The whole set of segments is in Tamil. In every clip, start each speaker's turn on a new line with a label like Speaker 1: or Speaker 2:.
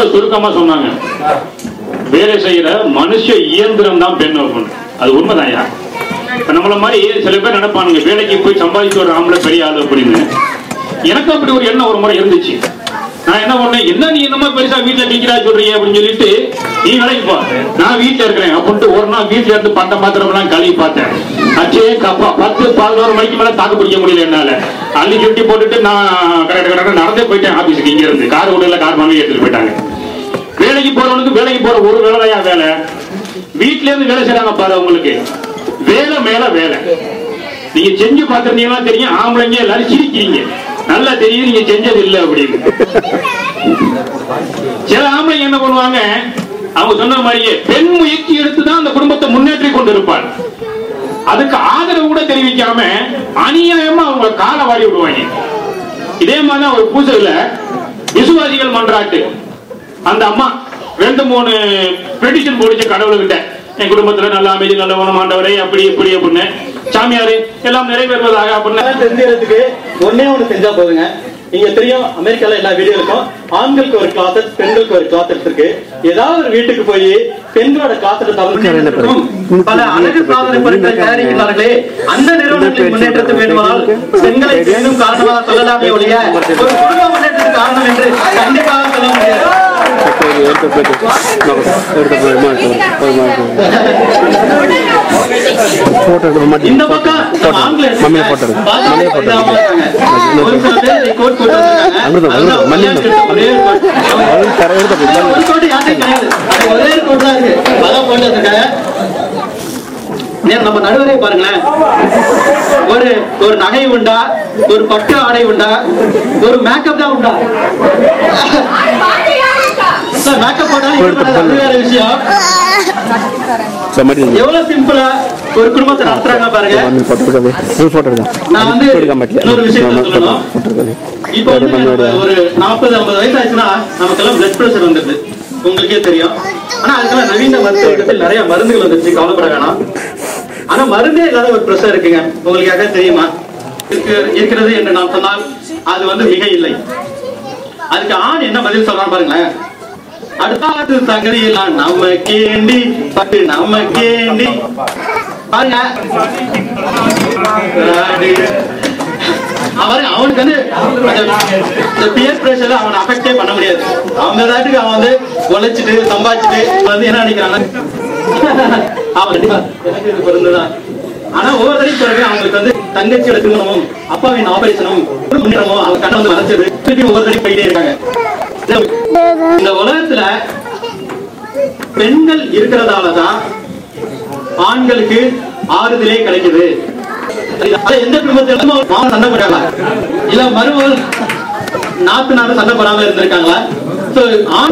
Speaker 1: ரொம்ப சுருக்கமா சொன்னாங்க. வேலை செய்யற மனுஷ இயந்திரம் தான் பெண் அப்படின்னு அது உண்மைதான்யா? இப்ப நம்மள மாதிரி சில பேர் நினைப்பானுங்க வேலைக்கு போய் சம்பாதிச்சு ஒரு ஆம்பளை பெரிய ஆளு அப்படின்னு. எனக்கு அப்படி ஒரு எண்ணம் ஒரு முறை இருந்துச்சு. நான் என்ன பண்ணேன் என்ன நீ என்னமா பெருசா வீட்டுல டீச்சரா சொல்றீங்க? அப்படின்னு சொல்லிட்டு நீ வேலைக்கு போ. நான் வீட்டுல இருக்கிறேன் அப்படின்ட்டு ஒரு நாள் வீட்டுல இருந்து பண்ட பாத்திரம் எல்லாம் கழுவி பார்த்தேன். அச்சே கப்பா பத்து பதினோரு மணிக்கு மேல தாக்கு பிடிக்க முடியல என்னால. அள்ளி சுட்டி போட்டுட்டு நான் கரெக்ட் கரெக்ட் நடந்தே போயிட்டேன் ஆபீஸுக்கு. இங்க இருந்து கார் விடல கார் வாங்கி எடுத்துட்டு போயிட்டாங்க. வேலைக்கு போறவனுக்கு வேலைக்கு போற ஒரு வேலையா வேலை? வீட்டுல இருந்து வேலை செய்யறாங்க பாரு உங்களுக்கு வேலை மேல வேலை. நீங்க செஞ்சு பார்த்திருந்தீங்கன்னா தெரியும் ஆம்பளைங்க எல்லாரும் சிரிக்கிறீங்க. நல்லா தெரியும் நீங்க செஞ்சது இல்லை அப்படின்னு. சில ஆம்பளைங்க என்ன பண்ணுவாங்க அவங்க சொன்ன மாதிரியே பெண் முயற்சி எடுத்துதான் அந்த குடும்பத்தை முன்னேற்றி கொண்டு இருப்பாள் அதுக்கு ஆதரவு கூட தெரிவிக்காம அநியாயமா அவங்க காலை வாரி விடுவாங்க. இதே மாதிரி ஒரு பூஜையில விசுவாசிகள் மன்றாட்டு. அந்த அம்மா ரெண்டு மூணு பெடிஷன் போடுச்சு கடவுள்கிட்ட. என் குடும்பத்துல நல்ல அமைதி நல்ல உணமாண்டவரே அப்படி இப்படி அப்படின்னு. சாமியாரு எல்லாம் நிறைவேறுவதாக அப்படின்னு.
Speaker 2: தெரிஞ்சுக்கிறதுக்கு ஒண்ணே ஒண்ணு செஞ்சா போதுங்க. நீங்க தெரியும் அமெரிக்கால எல்லா வீடியோ இருக்கும். ஆண்களுக்கு ஒரு கிளாசட் பெண்களுக்கு ஒரு கிளாசட் இருக்கு ஏதாவது ஒரு வீட்டுக்கு போய் பெண்களோட கிளாசட் திறந்து பல அழகு சாதனை பொருட்களை தயாரிக்கிறார்களே. அந்த நிறுவனங்களின் முன்னேற்றத்தை வேண்டுமானால் பெண்களை இன்னும் காரணமாக சொல்லலாமே ஒழிய ஒரு குடும்ப முன்னேற்றத்துக்கு காரணம் என்று கண்டிப்பாக இந்த பக்கம் ஆண்கள்
Speaker 3: மம்மியை போட்டோ மம்மியை போட்டோ அமிர்தம், அமிர்தம், மல்லிகை. தர
Speaker 2: நம்ம நடுவரை பாருங்களேன் ஒரு ஒரு நகை உண்டா ஒரு பட்டு ஆடை உண்டா ஒரு மேக்கப் தான் உண்டா எவ்வளவு சிம்பிளா ஒரு குடும்பத்தை நடத்துறாங்க பாருங்க.
Speaker 3: போட்டோ எடுக்கா.
Speaker 2: நான் வந்து
Speaker 3: எடுக்க மாட்டேன்
Speaker 2: இப்போ ஒரு நாற்பது ஐம்பது வயசு ஆச்சுன்னா நமக்கெல்லாம் பிளட் பிரஷர் வந்துருது உங்களுக்கே தெரியும். ஆனா அதுக்கெல்லாம் நவீன மருத்துவத்தில் நிறைய மருந்துகள் வந்துருச்சு கவலைப்பட வேணாம். ஆனா மருந்தே இல்லாத ஒரு பிரஷர் இருக்குங்க. உங்களுக்கு யாருக்காவது தெரியுமா? இருக்கு- இருக்கிறது என்று நான் சொன்னால் அது வந்து மிக இல்லை அதுக்கு ஆண் என்ன பதில் சொல்றான் பாருங்களேன். அடுத்தாத்து சங்கதியெல்லாம் நம்ம கேண்டி பட்டு நம்ம கேண்டி. பாருங்க. அவன் அவனுக்கு வந்து இந்த பியர் பிரஷர்ல அவனை அஃபெக்டே பண்ண முடியாது. அவங்க தாட்டுக்கு அவன் வந்து உழைச்சிட்டு சம்பாதிச்சுட்டு வந்து என்ன நினைக்கிறாங்க? அவன் கண்டிப்பா. எனக்கு இது பொருந்துதான். ஆனா ஒவ்வொரு தடையும் பிறகு அவங்களுக்கு வந்து தங்கச்சியோட திருமணமும் அப்பாவின் ஆபரேஷனும் முன்னேறமும் அவங்க கண்ணை வந்து மறைச்சது. திருப்பி ஒவ்வொரு போயிட்டே இருக்காங்க. இந்த- உலகத்துல பெண்கள் இருக்கிறதாலதான் ஆண்களுக்கு ஆறுதலே கிடைக்குது. எந்த குடும்பத்திலும் சண்டை போட்டாங்களா? இல்ல மருமகள் நாத்து நாடு சண்டை போடாம இருந்திருக்காங்களா?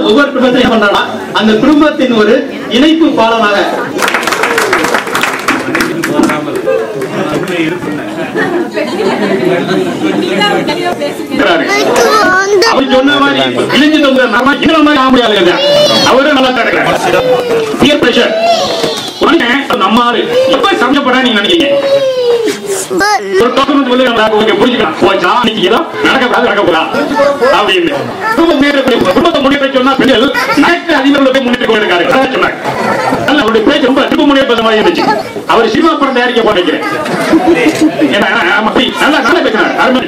Speaker 2: ஒவ்வொரு குடும்பத்தையும் என்ன அந்த குடும்பத்தின் ஒரு இணைப்பு பாலமாக
Speaker 1: அவர் சொன்ன மாதிரி கிழிஞ்சு தொங்குற நம்ம இந்த மாதிரி ஆக முடியாது அவரும் நல்லா கிடக்குறாரு பியர் பிரஷர் உடனே நம்ம ஆளு எப்ப நீங்க நினைக்கிறீங்க? ஒரு வந்து நம்ம ஓகே புரிஞ்சுக்கலாம் போச்சா ஏதோ அப்படின்னு. குடும்ப முன்னேற்ற குடும்பத்தை முன்னேற்ற சொன்னா பெண்கள் நாட்டு அதிபர்கள் போய் முன்னேற்ற கொண்டிருக்காரு சொன்னாங்க. அவருடைய பேச்சு ரொம்ப குடும்ப முன்னேற்ற மாதிரி இருந்துச்சு. அவர் சினிமா படம் தயாரிக்க போறேன் ஏன்னா நல்லா நல்லா பேசுறாரு அருமை